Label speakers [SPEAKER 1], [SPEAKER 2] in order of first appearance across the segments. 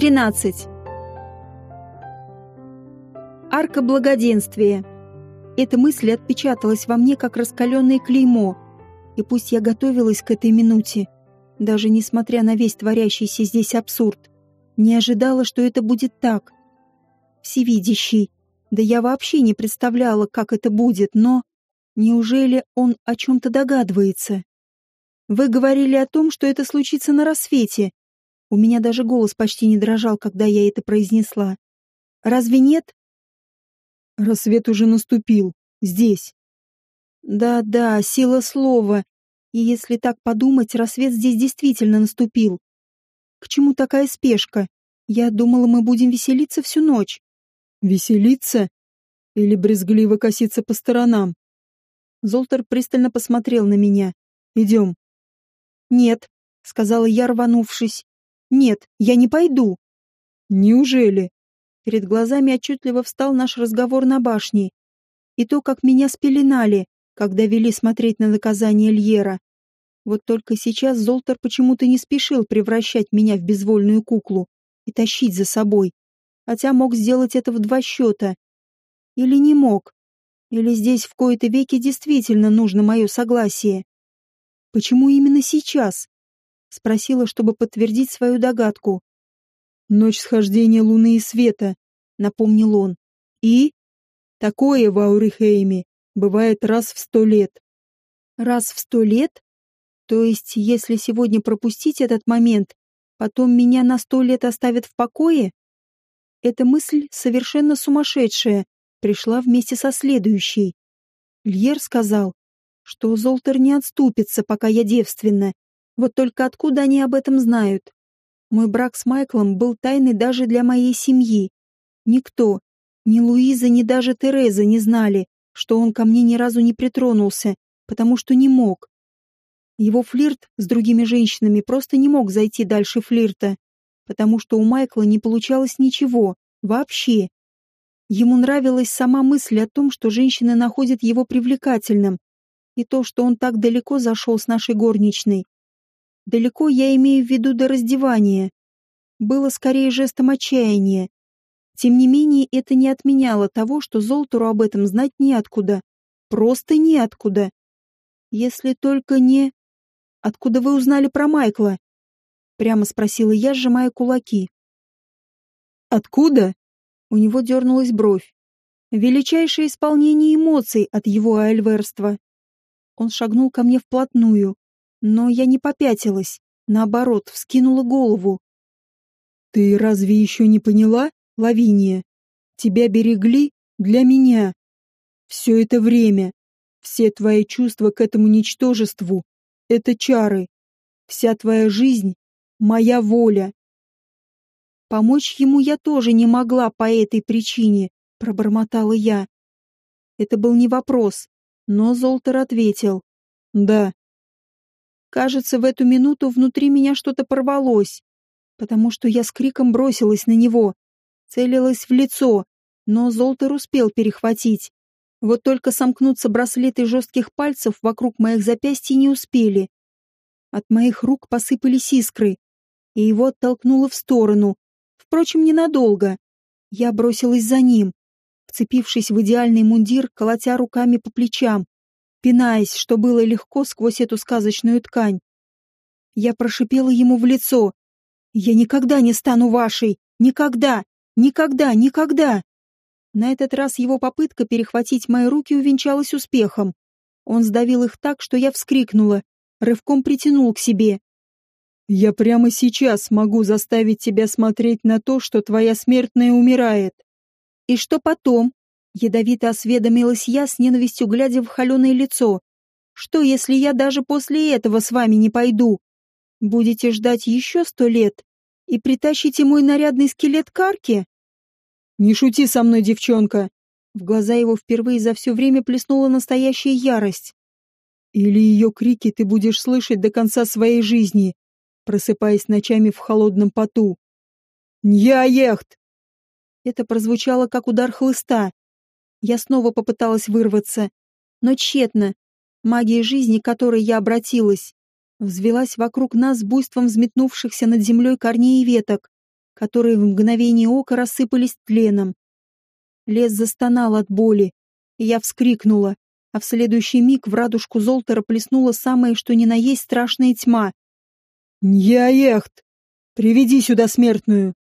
[SPEAKER 1] 13. Арка благоденствия. Эта мысль отпечаталась во мне, как раскаленное клеймо. И пусть я готовилась к этой минуте, даже несмотря на весь творящийся здесь абсурд, не ожидала, что это будет так. Всевидящий. Да я вообще не представляла, как это будет, но... Неужели он о чем-то догадывается? Вы говорили о том, что это случится на рассвете. У меня даже голос почти не дрожал, когда я это произнесла. Разве нет?
[SPEAKER 2] Рассвет уже наступил. Здесь.
[SPEAKER 1] Да-да, сила слова. И если так подумать, рассвет здесь действительно наступил. К чему такая спешка? Я думала, мы будем веселиться всю ночь.
[SPEAKER 2] Веселиться? Или брезгливо коситься по сторонам?
[SPEAKER 1] Золтер пристально посмотрел на меня. «Идем». «Нет», — сказала я, рванувшись. «Нет, я не пойду».
[SPEAKER 2] «Неужели?»
[SPEAKER 1] Перед глазами отчетливо встал наш разговор на башне. И то, как меня спеленали, когда вели смотреть на наказание Льера. Вот только сейчас Золтер почему-то не спешил превращать меня в безвольную куклу и тащить за собой, хотя мог сделать это в два счета. Или не мог. Или здесь в кои-то веки действительно нужно мое согласие. Почему именно сейчас? Спросила, чтобы подтвердить свою догадку.
[SPEAKER 2] Ночь схождения луны и света, напомнил он. И? Такое в Аурихейме бывает раз в сто лет.
[SPEAKER 1] Раз в сто лет? То есть, если сегодня пропустить этот момент, потом меня на сто лет оставят в покое? Эта мысль совершенно сумасшедшая, пришла вместе со следующей. Льер сказал, что Золтер не отступится, пока я девственна. Вот только откуда они об этом знают? Мой брак с Майклом был тайной даже для моей семьи. Никто, ни Луиза, ни даже Тереза не знали, что он ко мне ни разу не притронулся, потому что не мог. Его флирт с другими женщинами просто не мог зайти дальше флирта, потому что у Майкла не получалось ничего, вообще. Ему нравилась сама мысль о том, что женщины находят его привлекательным, и то, что он так далеко зашел с нашей горничной. Далеко я имею в виду до раздевания. Было скорее жестом отчаяния. Тем не менее, это не отменяло того, что Золтуру об этом знать неоткуда. Просто неоткуда. Если только не... Откуда вы узнали про Майкла? Прямо спросила я, сжимая кулаки.
[SPEAKER 2] Откуда?
[SPEAKER 1] У него дернулась бровь. Величайшее исполнение эмоций от его альверства. Он шагнул ко мне вплотную, но я не попятилась, наоборот, вскинула голову.
[SPEAKER 2] «Ты разве еще не поняла, Лавиния? Тебя берегли для меня. Все это время, все твои чувства к этому ничтожеству — это чары. Вся твоя жизнь — моя воля».
[SPEAKER 1] «Помочь ему я тоже не могла по этой причине», — пробормотала я. Это был не вопрос, но Золтер ответил. «Да, Кажется, в эту минуту внутри меня что-то порвалось, потому что я с криком бросилась на него, целилась в лицо, но Золтер успел перехватить. Вот только сомкнуться браслеты жестких пальцев вокруг моих запястий не успели. От моих рук посыпались искры, и его оттолкнуло в сторону. Впрочем, ненадолго. Я бросилась за ним, вцепившись в идеальный мундир, колотя руками по плечам, пинаясь, что было легко сквозь эту сказочную ткань. Я прошипела ему в лицо. «Я никогда не стану вашей! Никогда! Никогда! Никогда!» На этот раз его попытка перехватить мои руки увенчалась успехом. Он сдавил их так, что я вскрикнула, рывком притянул к себе.
[SPEAKER 2] «Я прямо сейчас могу заставить тебя смотреть на то, что твоя смертная умирает».
[SPEAKER 1] «И что потом?» Ядовито осведомилась я с ненавистью, глядя в холеное лицо. «Что, если я даже после этого с вами не пойду? Будете ждать еще сто лет и притащите мой нарядный скелет к арке?»
[SPEAKER 2] «Не шути со мной, девчонка!»
[SPEAKER 1] В глаза его впервые за все время плеснула настоящая ярость.
[SPEAKER 2] «Или ее крики ты будешь слышать до конца своей жизни, просыпаясь ночами в холодном поту. Ньяехт!»
[SPEAKER 1] Это прозвучало как удар хлыста, я снова попыталась вырваться, но тщетно. Магия жизни, к которой я обратилась, взвелась вокруг нас буйством взметнувшихся над землей корней и веток. которые в мгновение ока рассыпались тленом. Лес застонал от боли, и я вскрикнула, а в следующий миг в радужку Золтера плеснула самое что ни на есть страшная тьма.
[SPEAKER 2] «Ньяехт! Приведи сюда смертную!»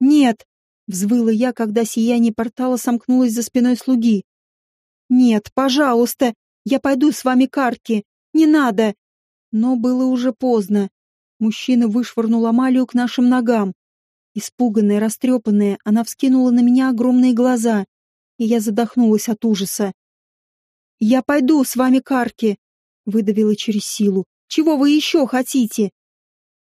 [SPEAKER 1] «Нет!» — взвыла я, когда сияние портала сомкнулось за спиной слуги. «Нет, пожалуйста, я пойду с вами к арке. Не надо!» Но было уже поздно. Мужчина вышвырнул Амалию к нашим ногам. Испуганная, растрепанная, она вскинула на меня огромные глаза, и я задохнулась от ужаса. «Я пойду с вами к арке!» — выдавила через силу. «Чего вы еще хотите?»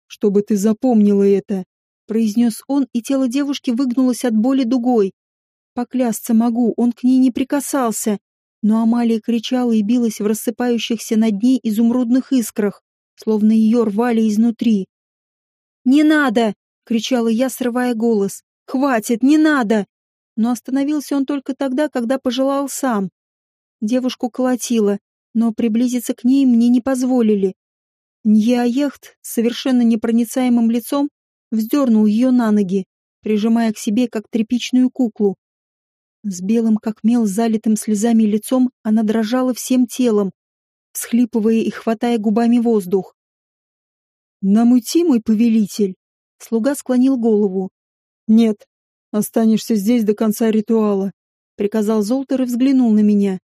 [SPEAKER 2] «Чтобы ты запомнила это!»
[SPEAKER 1] — произнес он, и тело девушки выгнулось от боли дугой. Поклясться могу, он к ней не прикасался, но Амалия кричала и билась в рассыпающихся над ней изумрудных искрах, словно ее рвали изнутри. «Не надо!» — кричала я, срывая голос. «Хватит, не надо!» Но остановился он только тогда, когда пожелал сам. Девушку колотило, но приблизиться к ней мне не позволили. Ньяехт с совершенно непроницаемым лицом вздернул ее на ноги, прижимая к себе, как тряпичную куклу. С белым, как мел, залитым слезами лицом она дрожала всем телом, всхлипывая и хватая губами воздух.
[SPEAKER 2] «Намути, мой повелитель!»
[SPEAKER 1] Слуга склонил голову.
[SPEAKER 2] «Нет, останешься здесь до конца ритуала», — приказал Золтер и взглянул на меня.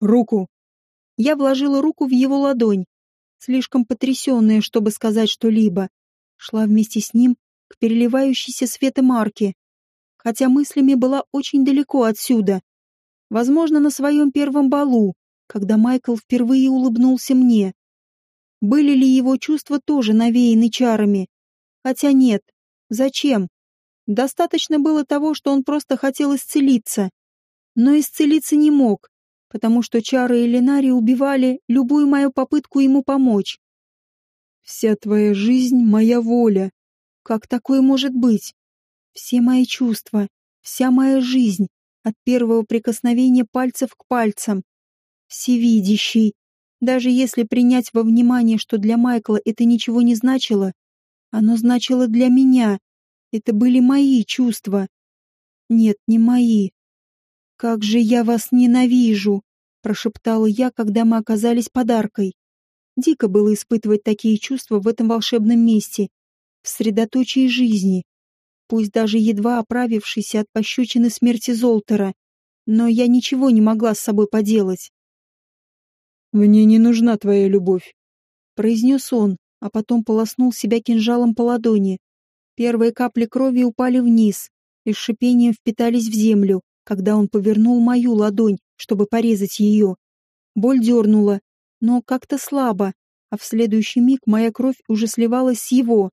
[SPEAKER 2] «Руку!»
[SPEAKER 1] Я вложила руку в его ладонь, слишком потрясенная, чтобы сказать что-либо. Шла вместе с ним к переливающейся светом арке, хотя мыслями была очень далеко отсюда. Возможно, на своем первом балу, когда Майкл впервые улыбнулся мне. Были ли его чувства тоже навеяны чарами? Хотя нет. Зачем? Достаточно было того, что он просто хотел исцелиться. Но исцелиться не мог, потому что чары Элинари убивали любую мою попытку ему помочь.
[SPEAKER 2] «Вся твоя жизнь — моя воля»,
[SPEAKER 1] как такое может быть? Все мои чувства, вся моя жизнь, от первого прикосновения пальцев к пальцам. Всевидящий. Даже если принять во внимание, что для Майкла это ничего не значило, оно значило для меня. Это были мои чувства. Нет, не мои. «Как же я вас ненавижу!» — прошептала я, когда мы оказались подаркой. Дико было испытывать такие чувства в этом волшебном месте, в средоточии жизни, пусть даже едва оправившийся от пощечины смерти Золтера, но я ничего не могла с собой поделать.
[SPEAKER 2] «Мне не нужна твоя любовь», —
[SPEAKER 1] произнес он, а потом полоснул себя кинжалом по ладони. Первые капли крови упали вниз и с шипением впитались в землю, когда он повернул мою ладонь, чтобы порезать ее. Боль дернула, но как-то слабо, а в следующий миг моя кровь уже сливалась с его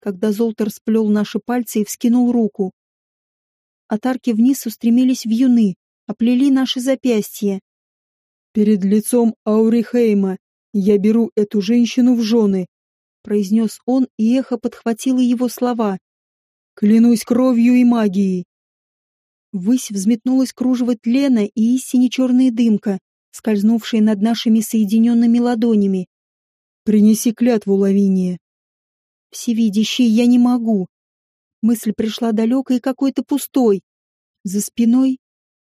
[SPEAKER 1] когда Золтер сплел наши пальцы и вскинул руку. От арки вниз устремились вьюны, оплели наши запястья.
[SPEAKER 2] «Перед лицом Аурихейма я беру эту женщину в жены», — произнес он, и эхо подхватило его слова. «Клянусь кровью и магией».
[SPEAKER 1] Ввысь взметнулась кружево тлена и истине черная дымка, скользнувшая над нашими соединенными ладонями.
[SPEAKER 2] «Принеси клятву, Лавиния».
[SPEAKER 1] Всевидящий я не могу. Мысль пришла далекой и какой-то пустой. За спиной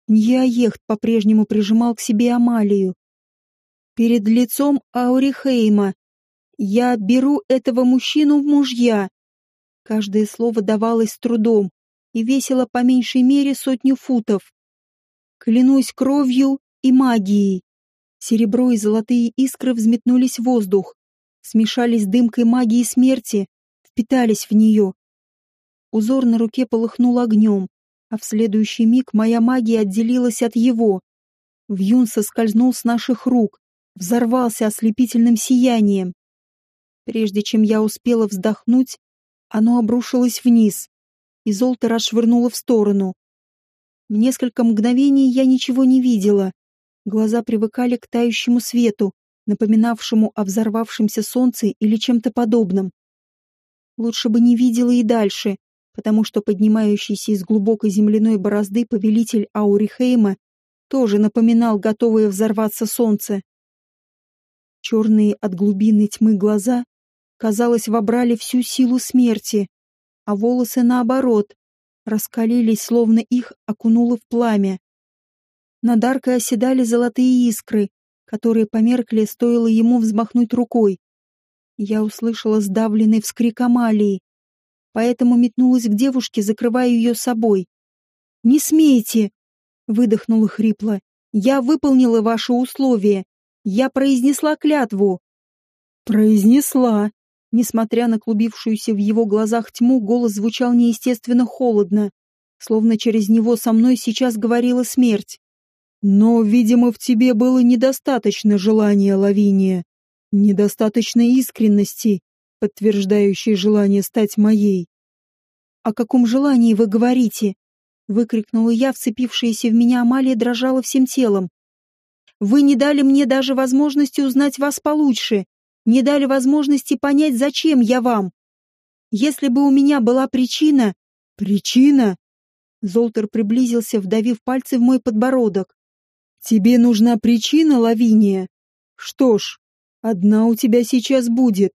[SPEAKER 1] Ньяехт по-прежнему прижимал к себе Амалию. Перед лицом Аурихейма я беру этого мужчину в мужья. Каждое слово давалось с трудом и весило по меньшей мере сотню футов. Клянусь кровью и магией. Серебро и золотые искры взметнулись в воздух, смешались с дымкой магии смерти, впитались в нее. Узор на руке полыхнул огнем, а в следующий миг моя магия отделилась от его. Вьюн соскользнул с наших рук, взорвался ослепительным сиянием. Прежде чем я успела вздохнуть, оно обрушилось вниз, и золото расшвырнуло в сторону. В несколько мгновений я ничего не видела. Глаза привыкали к тающему свету, напоминавшему о взорвавшемся солнце или чем-то подобном. Лучше бы не видела и дальше, потому что поднимающийся из глубокой земляной борозды повелитель Аурихейма тоже напоминал готовое взорваться солнце. Черные от глубины тьмы глаза, казалось, вобрали всю силу смерти. а волосы наоборот, раскалились, словно их окунуло в пламя. Над аркой оседали золотые искры, которые померкли, стоило ему взмахнуть рукой. Я услышала сдавленный вскрик Амалии, поэтому метнулась к девушке, закрывая ее собой. «Не смейте!» — выдохнула хрипло. «Я выполнила ваши условия. Я произнесла клятву».
[SPEAKER 2] «Произнесла».
[SPEAKER 1] Несмотря на клубившуюся в его глазах тьму, голос звучал неестественно холодно, словно через него со мной сейчас говорила смерть.
[SPEAKER 2] Но, видимо, в тебе было недостаточно желания, Лавиния, недостаточно искренности, подтверждающей желание стать моей.
[SPEAKER 1] «О каком желании вы говорите?» — выкрикнула я, вцепившаяся в меня Амалия дрожала всем телом. «Вы не дали мне даже возможности узнать вас получше, не дали возможности понять, зачем я вам. Если бы у меня была причина...»
[SPEAKER 2] «Причина?»
[SPEAKER 1] Золтер приблизился, вдавив пальцы в мой подбородок.
[SPEAKER 2] Тебе нужна причина, Лавиния? Что ж, одна у тебя сейчас будет.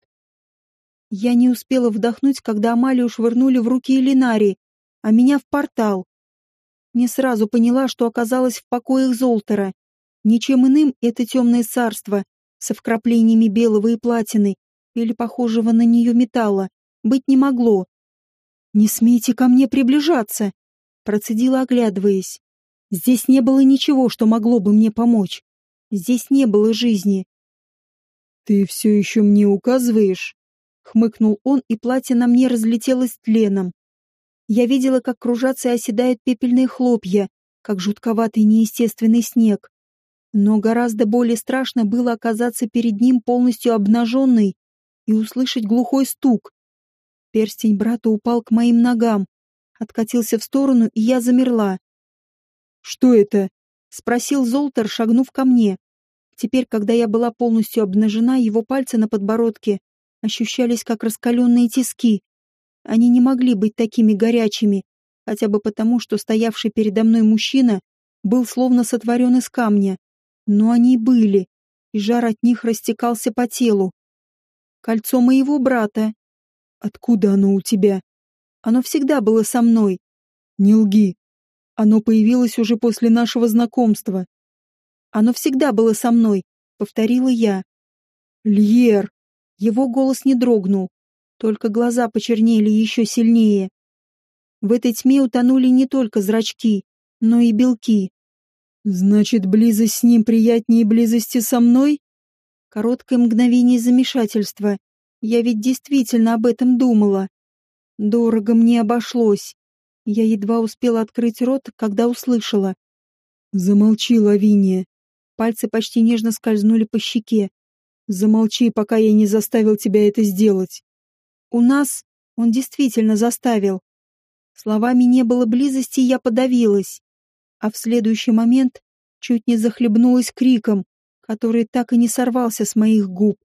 [SPEAKER 1] Я не успела вдохнуть, когда Амалию швырнули в руки Элинари, а меня в портал. Не сразу поняла, что оказалась в покоях Золтера. Ничем иным это темное царство, со вкраплениями белого и платины, или похожего на нее металла, быть не могло. «Не смейте ко мне приближаться!» Процедила, оглядываясь. Здесь не было ничего, что могло бы мне помочь. Здесь не было жизни.
[SPEAKER 2] «Ты все еще мне указываешь?» Хмыкнул он, и платье на мне разлетелось тленом.
[SPEAKER 1] Я видела, как кружатся и оседают пепельные хлопья, как жутковатый неестественный снег. Но гораздо более страшно было оказаться перед ним полностью обнаженной и услышать глухой стук. Перстень брата упал к моим ногам, откатился в сторону, и я замерла.
[SPEAKER 2] «Что это?»
[SPEAKER 1] — спросил Золтер, шагнув ко мне. Теперь, когда я была полностью обнажена, его пальцы на подбородке ощущались как раскаленные тиски. Они не могли быть такими горячими, хотя бы потому, что стоявший передо мной мужчина был словно сотворен из камня. Но они были, и жар от них растекался по телу. Кольцо моего брата.
[SPEAKER 2] Откуда оно у тебя?
[SPEAKER 1] Оно всегда было со мной.
[SPEAKER 2] Не лги. Оно появилось уже после нашего знакомства.
[SPEAKER 1] Оно всегда было со мной, повторила я.
[SPEAKER 2] Льер.
[SPEAKER 1] Его голос не дрогнул, только глаза почернели еще сильнее. В этой тьме утонули не только зрачки, но и белки.
[SPEAKER 2] Значит, близость с ним приятнее близости со мной?
[SPEAKER 1] Короткое мгновение замешательства. Я ведь действительно об этом думала. Дорого мне обошлось. Я едва успела открыть рот, когда услышала.
[SPEAKER 2] «Замолчи, Лавиния!»
[SPEAKER 1] Пальцы почти нежно скользнули по щеке.
[SPEAKER 2] «Замолчи, пока я не заставил тебя это сделать!»
[SPEAKER 1] «У нас...» Он действительно заставил. Словами не было близости, я подавилась. А в следующий момент чуть не захлебнулась криком, который так и не сорвался с моих губ.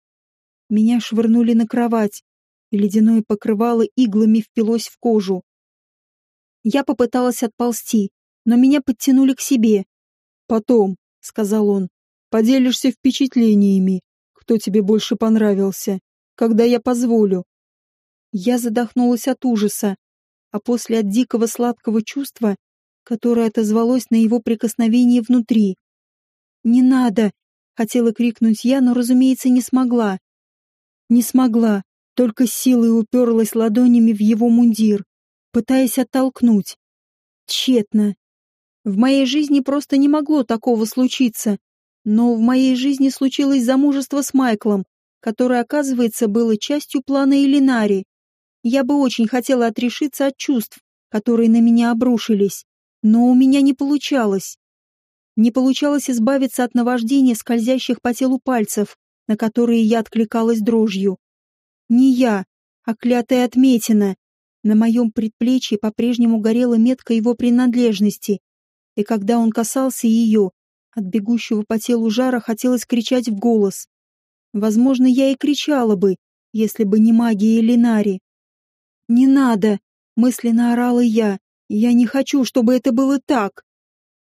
[SPEAKER 1] Меня швырнули на кровать, и ледяное покрывало иглами впилось в кожу. Я попыталась отползти, но меня подтянули к себе.
[SPEAKER 2] «Потом», — сказал он, — «поделишься впечатлениями, кто тебе больше понравился, когда я позволю».
[SPEAKER 1] Я задохнулась от ужаса, а после от дикого сладкого чувства, которое отозвалось на его прикосновение внутри. «Не надо!» — хотела крикнуть я, но, разумеется, не смогла. Не смогла, только силой уперлась ладонями в его мундир пытаясь оттолкнуть. Тщетно. В моей жизни просто не могло такого случиться. Но в моей жизни случилось замужество с Майклом, которое, оказывается, было частью плана Элинари. Я бы очень хотела отрешиться от чувств, которые на меня обрушились, но у меня не получалось. Не получалось избавиться от наваждения скользящих по телу пальцев, на которые я откликалась дрожью. Не я, а клятая отметина, на моем предплечье по-прежнему горела метка его принадлежности, и когда он касался ее, от бегущего по телу жара хотелось кричать в голос. Возможно, я и кричала бы, если бы не магия Линари. «Не надо!» — мысленно орала я. «Я не хочу, чтобы это было так!»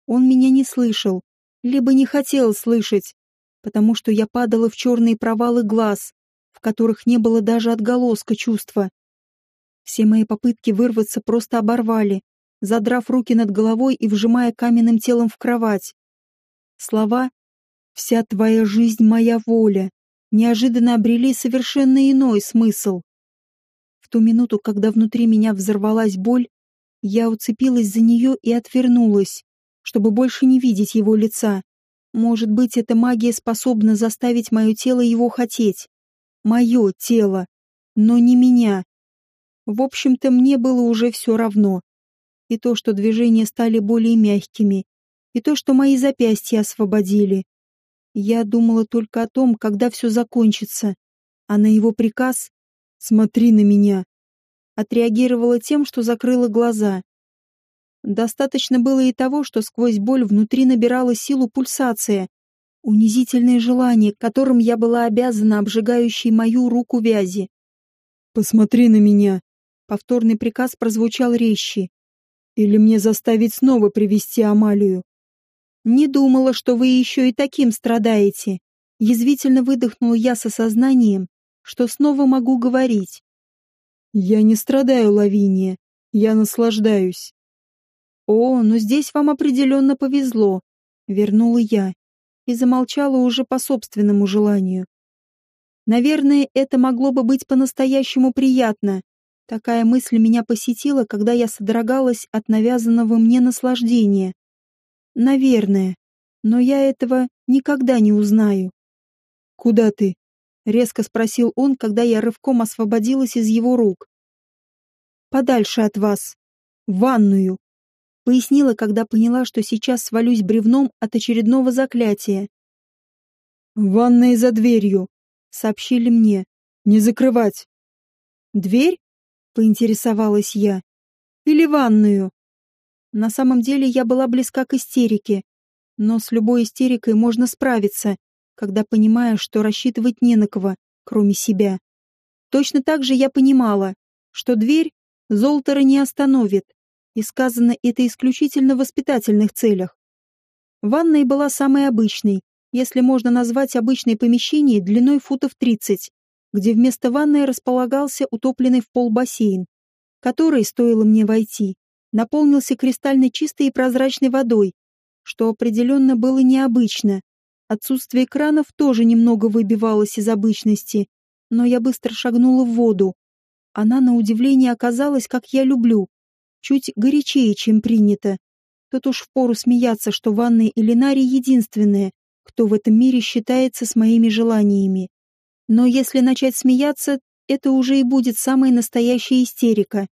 [SPEAKER 1] Он меня не слышал, либо не хотел слышать, потому что я падала в черные провалы глаз, в которых не было даже отголоска чувства. Все мои попытки вырваться просто оборвали, задрав руки над головой и вжимая каменным телом в кровать. Слова «Вся твоя жизнь — моя воля» неожиданно обрели совершенно иной смысл. В ту минуту, когда внутри меня взорвалась боль, я уцепилась за нее и отвернулась, чтобы больше не видеть его лица. Может быть, эта магия способна заставить мое тело его хотеть. Мое тело, но не меня. В общем-то, мне было уже все равно. И то, что движения стали более мягкими, и то, что мои запястья освободили. Я думала только о том, когда все закончится, а на его приказ «Смотри на меня» отреагировала тем, что закрыла глаза. Достаточно было и того, что сквозь боль внутри набирала силу пульсация, унизительное желание, которым я была обязана обжигающей мою руку вязи.
[SPEAKER 2] «Посмотри на меня!»
[SPEAKER 1] Повторный приказ прозвучал резче.
[SPEAKER 2] «Или мне заставить снова привести Амалию?»
[SPEAKER 1] «Не думала, что вы еще и таким страдаете!» Язвительно выдохнула я с осознанием, что снова могу говорить.
[SPEAKER 2] «Я не страдаю, Лавиния. Я наслаждаюсь.
[SPEAKER 1] «О, ну здесь вам определенно повезло», — вернула я и замолчала уже по собственному желанию. Наверное, это могло бы быть по-настоящему приятно. Такая мысль меня посетила, когда я содрогалась от навязанного мне наслаждения. Наверное, но я этого никогда не узнаю.
[SPEAKER 2] «Куда ты?»
[SPEAKER 1] — резко спросил он, когда я рывком освободилась из его рук. «Подальше от вас. В ванную», Пояснила, когда поняла, что сейчас свалюсь бревном от очередного заклятия.
[SPEAKER 2] «Ванная за дверью», — сообщили мне. «Не закрывать».
[SPEAKER 1] «Дверь?» — поинтересовалась я. «Или ванную?» На самом деле я была близка к истерике, но с любой истерикой можно справиться, когда понимаешь, что рассчитывать не на кого, кроме себя. Точно так же я понимала, что дверь Золтера не остановит, и сказано это исключительно в воспитательных целях. Ванная была самой обычной, если можно назвать обычное помещение длиной футов 30, где вместо ванной располагался утопленный в пол бассейн, который, стоило мне войти, наполнился кристально чистой и прозрачной водой, что определенно было необычно. Отсутствие кранов тоже немного выбивалось из обычности, но я быстро шагнула в воду. Она, на удивление, оказалась, как я люблю, чуть горячее, чем принято. Тут уж впору смеяться, что ванная Элинари единственная, кто в этом мире считается с моими желаниями. Но если начать смеяться, это уже и будет самая настоящая истерика.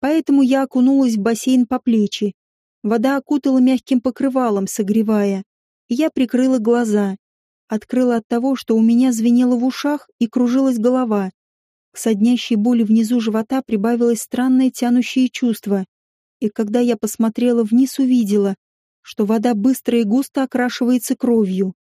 [SPEAKER 1] Поэтому я окунулась в бассейн по плечи. Вода окутала мягким покрывалом, согревая. Я прикрыла глаза. Открыла от того, что у меня звенело в ушах и кружилась голова. К соднящей боли внизу живота прибавилось странное тянущее чувство. И когда я посмотрела вниз, увидела, что вода быстро и густо окрашивается кровью.